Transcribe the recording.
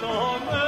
ton